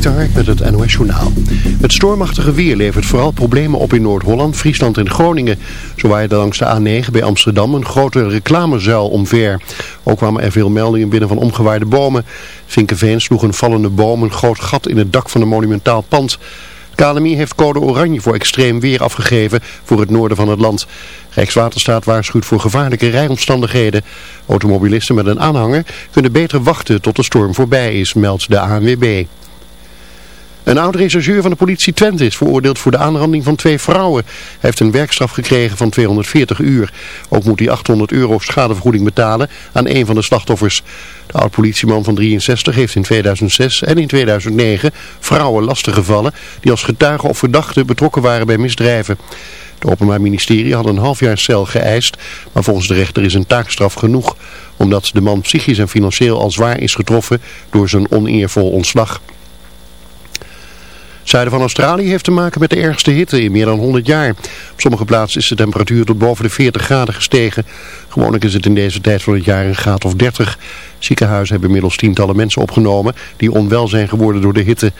Met het NOS Journaal. Het stormachtige weer levert vooral problemen op in Noord-Holland, Friesland en Groningen. Zo waaide langs de A9 bij Amsterdam een grote reclamezuil omver. Ook kwamen er veel meldingen binnen van omgewaaide bomen. Vinkenveen sloeg een vallende boom een groot gat in het dak van een monumentaal pand. KLMI heeft code oranje voor extreem weer afgegeven voor het noorden van het land. Rijkswaterstaat waarschuwt voor gevaarlijke rijomstandigheden. Automobilisten met een aanhanger kunnen beter wachten tot de storm voorbij is, meldt de ANWB. Een oud-rechercheur van de politie Twente is veroordeeld voor de aanranding van twee vrouwen. Hij heeft een werkstraf gekregen van 240 uur. Ook moet hij 800 euro schadevergoeding betalen aan een van de slachtoffers. De oud-politieman van 63 heeft in 2006 en in 2009 vrouwen lastiggevallen die als getuigen of verdachten betrokken waren bij misdrijven. Het Openbaar Ministerie had een half jaar cel geëist, maar volgens de rechter is een taakstraf genoeg, omdat de man psychisch en financieel al zwaar is getroffen door zijn oneervol ontslag zuiden van Australië heeft te maken met de ergste hitte in meer dan 100 jaar. Op sommige plaatsen is de temperatuur tot boven de 40 graden gestegen. Gewoonlijk is het in deze tijd van het jaar een graad of 30. Ziekenhuizen hebben inmiddels tientallen mensen opgenomen die onwel zijn geworden door de hitte.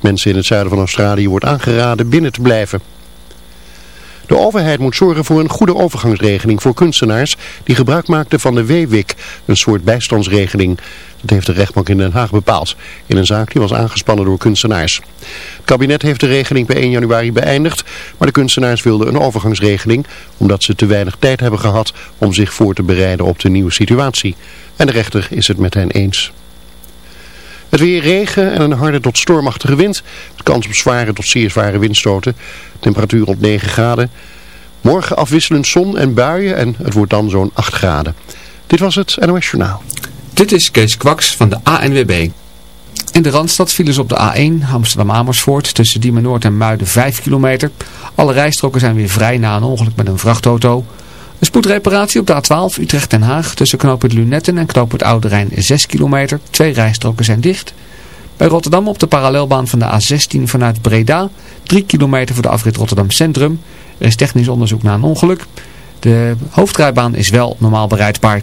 Mensen in het zuiden van Australië wordt aangeraden binnen te blijven. De overheid moet zorgen voor een goede overgangsregeling voor kunstenaars die gebruik maakten van de WWIC, een soort bijstandsregeling. Dat heeft de rechtbank in Den Haag bepaald, in een zaak die was aangespannen door kunstenaars. Het kabinet heeft de regeling bij 1 januari beëindigd, maar de kunstenaars wilden een overgangsregeling, omdat ze te weinig tijd hebben gehad om zich voor te bereiden op de nieuwe situatie. En de rechter is het met hen eens. Het weer regen en een harde tot stormachtige wind. De kans op zware tot zeer zware windstoten. Temperatuur op 9 graden. Morgen afwisselend zon en buien en het wordt dan zo'n 8 graden. Dit was het NOS Journaal. Dit is Kees Kwaks van de ANWB. In de Randstad vielen ze op de A1 Amsterdam-Amersfoort tussen Diemen Noord en Muiden 5 kilometer. Alle rijstroken zijn weer vrij na een ongeluk met een vrachtauto. Een spoedreparatie op de A12 Utrecht-Den Haag tussen knooppunt Lunetten en knooppunt Oude Rijn 6 kilometer. Twee rijstroken zijn dicht. Bij Rotterdam op de parallelbaan van de A16 vanuit Breda 3 kilometer voor de afrit Rotterdam Centrum. Er is technisch onderzoek na een ongeluk. De hoofdrijbaan is wel normaal bereidbaar.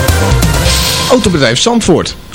Autobedrijf Zandvoort.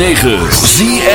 106.9 ZFM.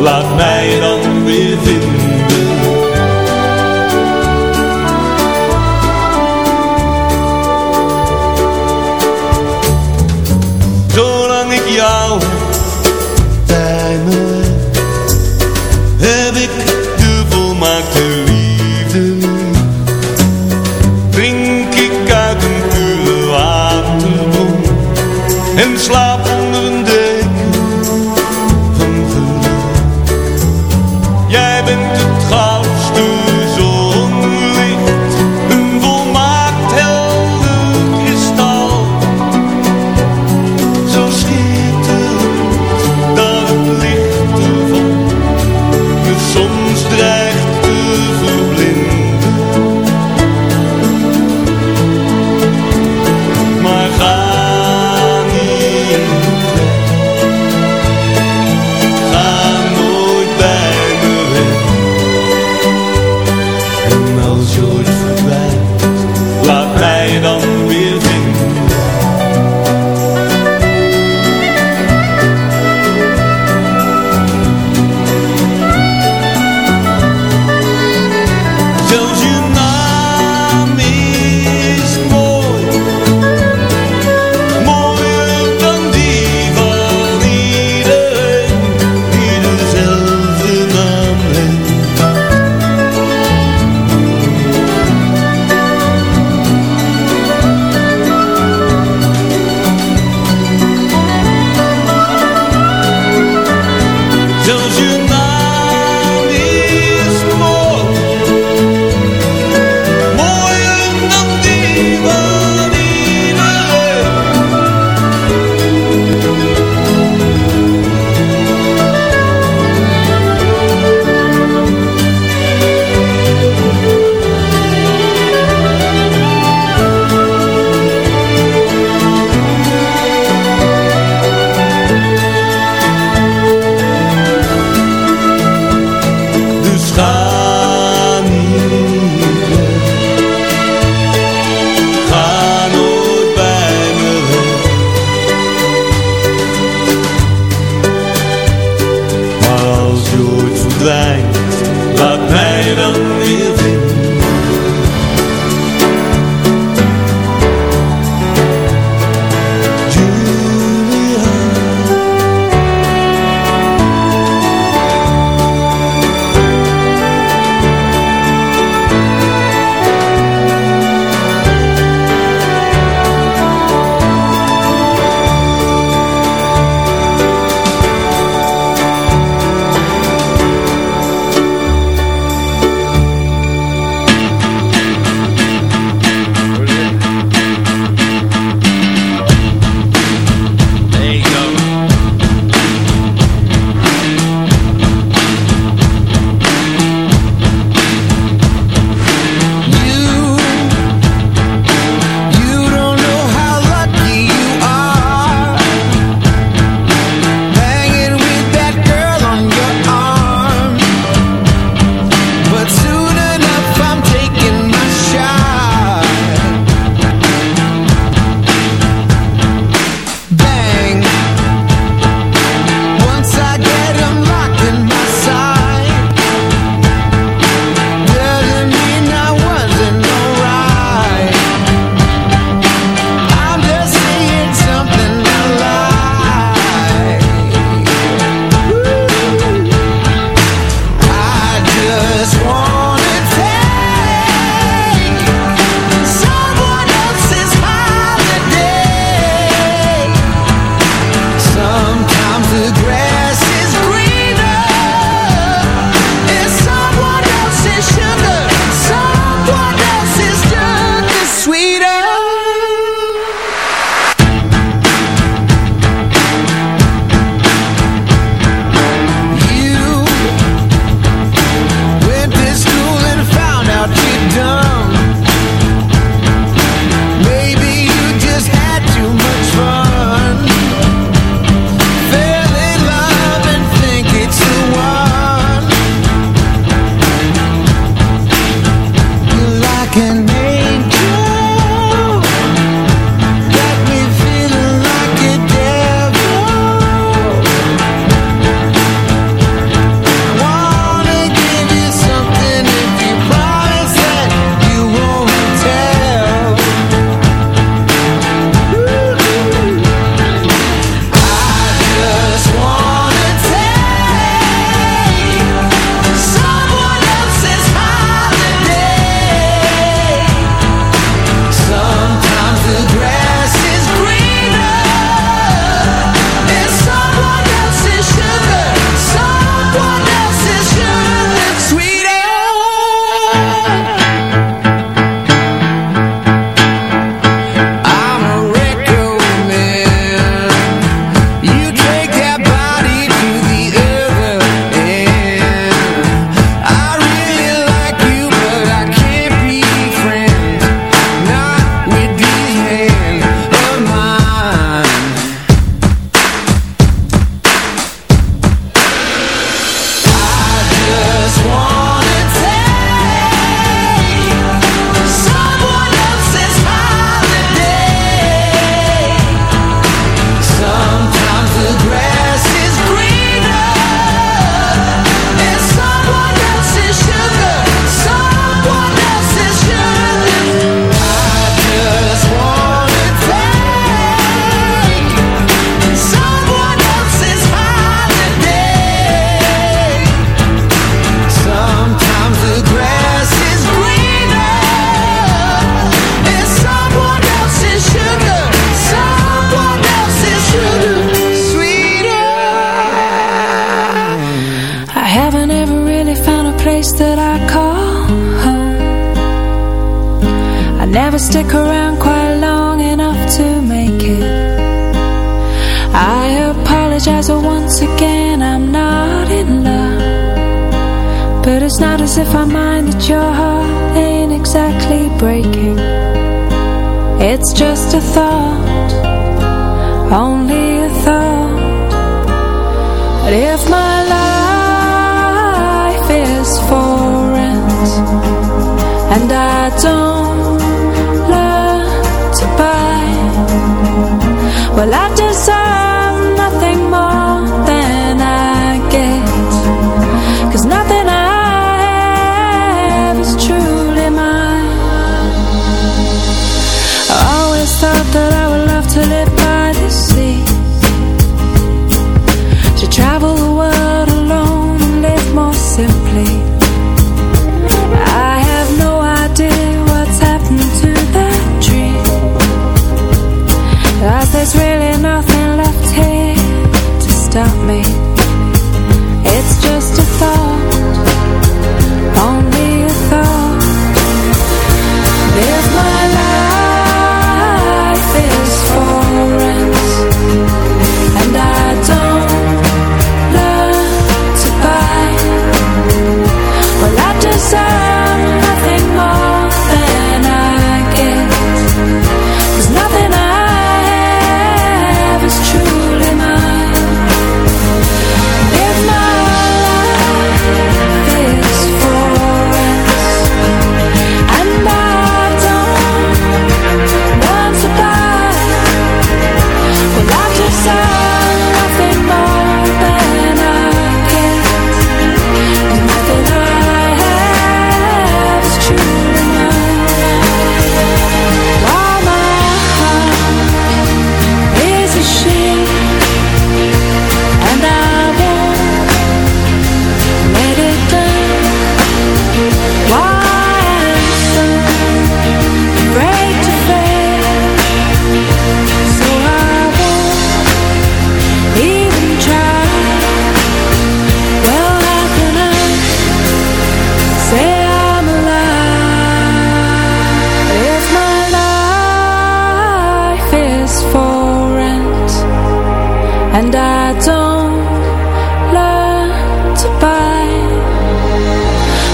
Laat mij dan weer vinden.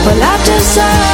Well, I deserve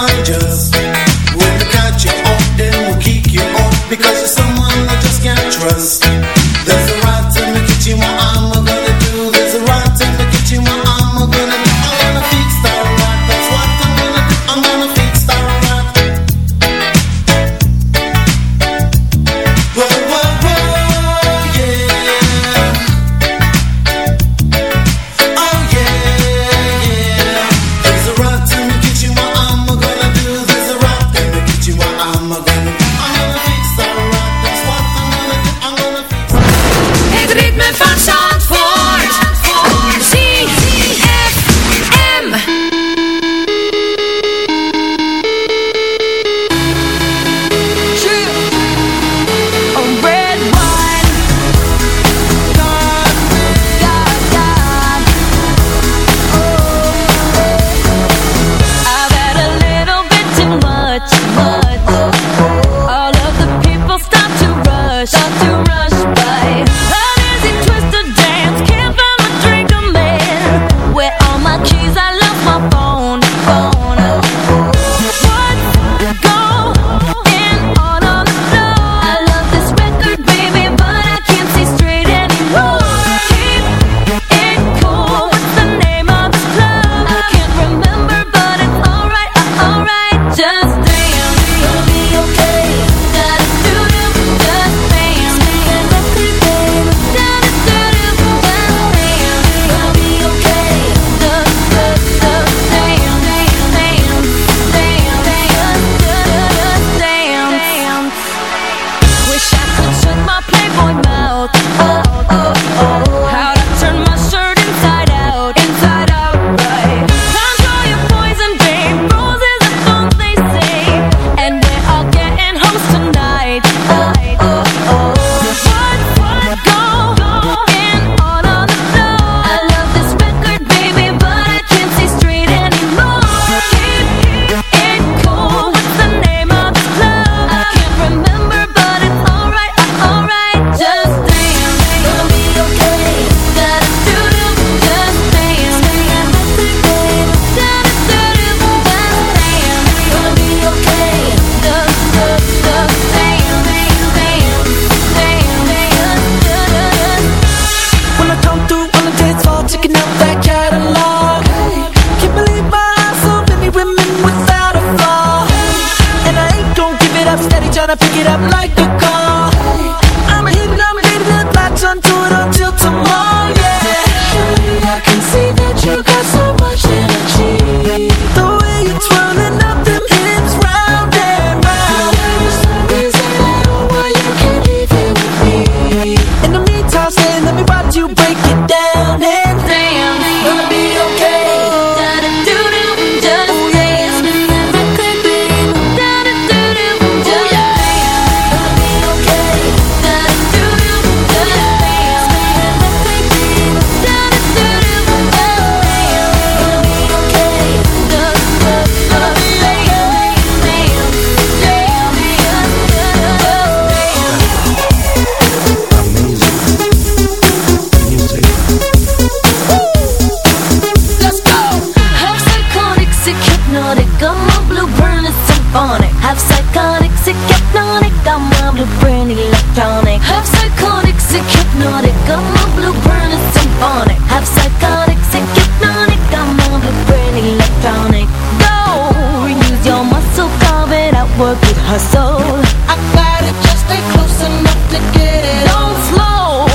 I just blueprint is symphonic. Half psychotic, sick hypnotic, I'm a blueprint electronic. Half psychotic, sick hypnotic, I'm a blueprint is symphonic. Half psychotic, sick hypnotic, I'm a blueprint electronic. Go, use your muscle, carve it out, work with hustle. I got it, just stay close enough to get it Don't slow,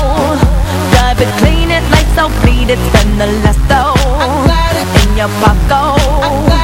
drive it, clean it, lights out, bleed it, spend the last though. I got it, In your pocket,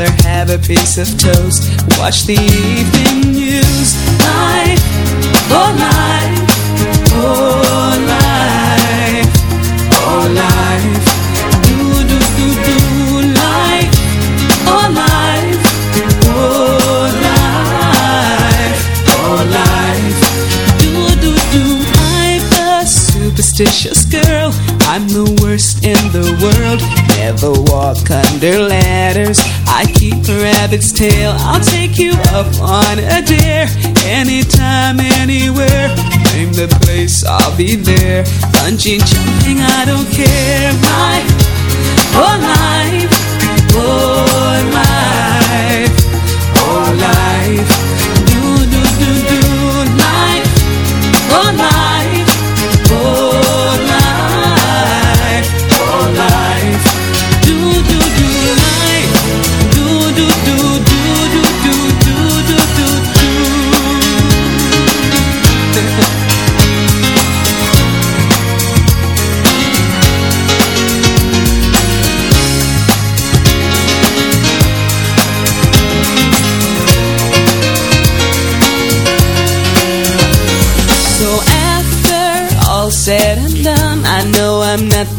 rather have a piece of toast. Watch the evening news. Life, oh life, oh life, oh life. Do do do do life, oh life, oh life, oh life. Do do do. I'm a superstitious girl. I'm the worst in the world. Never walk under ladders. I keep a rabbit's tail. I'll take you up on a dare. Anytime, anywhere. Name the place, I'll be there. Bungee jumping, I don't care. My whole life, oh life,